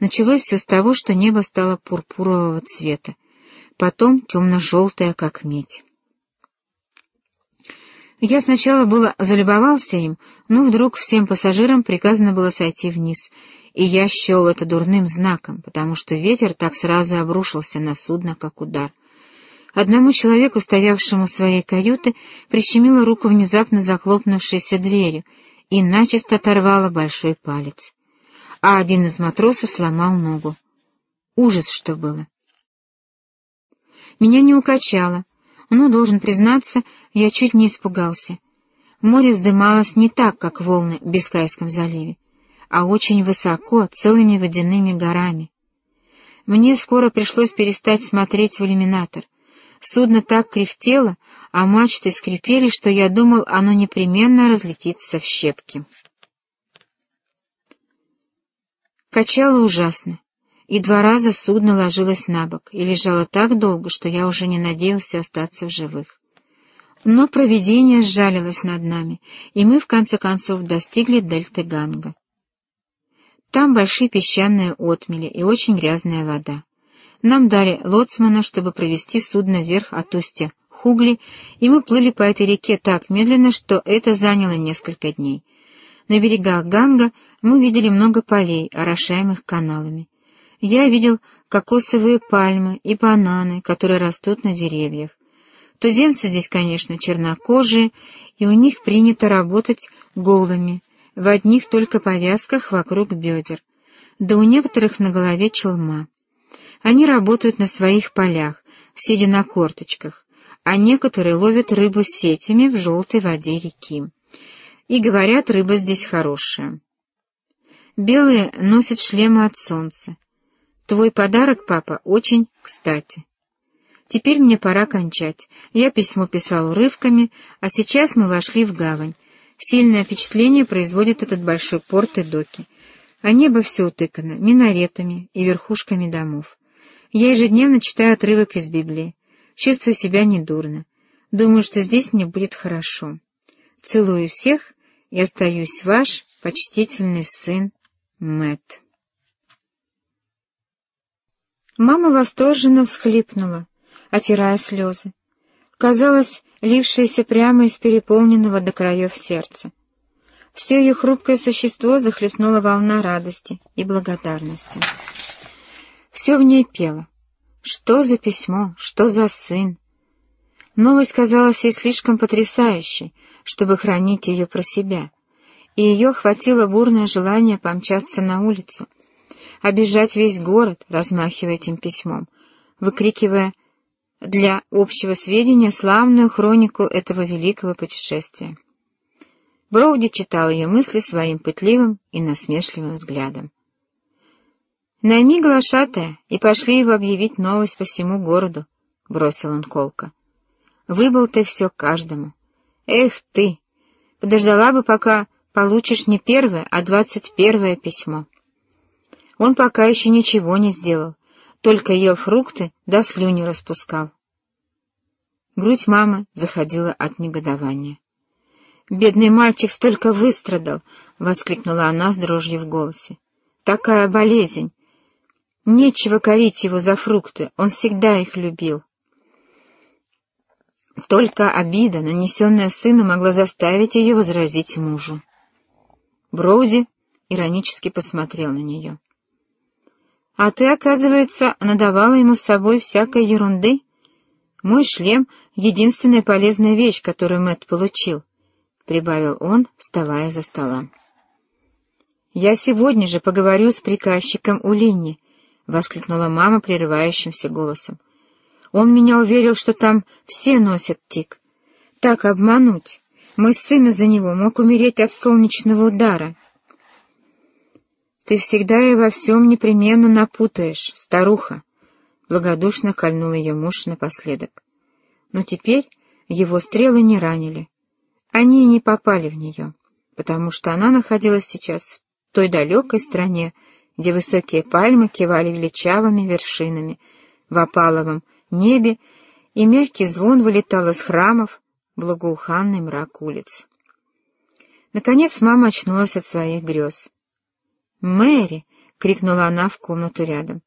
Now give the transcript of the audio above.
Началось все с того, что небо стало пурпурового цвета, потом темно-желтое, как медь. Я сначала было залюбовался им, но вдруг всем пассажирам приказано было сойти вниз, и я счел это дурным знаком, потому что ветер так сразу обрушился на судно, как удар. Одному человеку, стоявшему в своей каюты, прищемило руку внезапно захлопнувшейся дверью и начисто оторвало большой палец. А один из матросов сломал ногу. Ужас, что было. Меня не укачало, но, должен признаться, я чуть не испугался. Море вздымалось не так, как волны в Бискайском заливе, а очень высоко, целыми водяными горами. Мне скоро пришлось перестать смотреть в иллюминатор. Судно так кряхтело, а мачты скрипели, что я думал, оно непременно разлетится в щепки. Качало ужасно, и два раза судно ложилось на бок и лежало так долго, что я уже не надеялся остаться в живых. Но провидение сжалилось над нами, и мы в конце концов достигли дельты Ганга. Там большие песчаные отмели и очень грязная вода. Нам дали лоцмана, чтобы провести судно вверх от устья Хугли, и мы плыли по этой реке так медленно, что это заняло несколько дней. На берегах Ганга мы видели много полей, орошаемых каналами. Я видел кокосовые пальмы и бананы, которые растут на деревьях. Туземцы здесь, конечно, чернокожие, и у них принято работать голыми, в одних только повязках вокруг бедер, да у некоторых на голове челма. Они работают на своих полях, сидя на корточках, а некоторые ловят рыбу сетями в желтой воде реки. И говорят, рыба здесь хорошая. Белые носят шлемы от солнца. Твой подарок, папа, очень кстати. Теперь мне пора кончать. Я письмо писал урывками, а сейчас мы вошли в гавань. Сильное впечатление производит этот большой порт и доки. А небо все утыкано минаретами и верхушками домов. Я ежедневно читаю отрывок из Библии. Чувствую себя недурно. Думаю, что здесь мне будет хорошо. Целую всех и остаюсь ваш почтительный сын Мэтт. Мама восторженно всхлипнула, отирая слезы. Казалось, лившиеся прямо из переполненного до краев сердца. Все ее хрупкое существо захлестнула волна радости и благодарности. Все в ней пело. Что за письмо? Что за сын? Новость казалась ей слишком потрясающей, чтобы хранить ее про себя, и ее охватило бурное желание помчаться на улицу, обижать весь город, размахивая этим письмом, выкрикивая для общего сведения славную хронику этого великого путешествия. Броуди читал ее мысли своим пытливым и насмешливым взглядом. «Найми глашатая и пошли его объявить новость по всему городу», — бросил он колко. «Выбыл ты все каждому. Эх ты! Подождала бы, пока получишь не первое, а двадцать первое письмо». Он пока еще ничего не сделал, только ел фрукты да слюни распускал. Грудь мамы заходила от негодования. «Бедный мальчик столько выстрадал!» — воскликнула она с дрожью в голосе. «Такая болезнь! Нечего корить его за фрукты, он всегда их любил. Только обида, нанесенная сыну, могла заставить ее возразить мужу. Броуди иронически посмотрел на нее. — А ты, оказывается, надавала ему с собой всякой ерунды? Мой шлем — единственная полезная вещь, которую Мэтт получил, — прибавил он, вставая за стола. — Я сегодня же поговорю с приказчиком у Линни, — воскликнула мама прерывающимся голосом. «Он меня уверил, что там все носят тик. Так обмануть! Мой сын из-за него мог умереть от солнечного удара». «Ты всегда и во всем непременно напутаешь, старуха!» — благодушно кольнул ее муж напоследок. Но теперь его стрелы не ранили. Они и не попали в нее, потому что она находилась сейчас в той далекой стране, где высокие пальмы кивали величавыми вершинами в опаловом небе, и мягкий звон вылетал из храмов благоуханный мрак улиц. Наконец мама очнулась от своих грез. «Мэри!» — крикнула она в комнату рядом.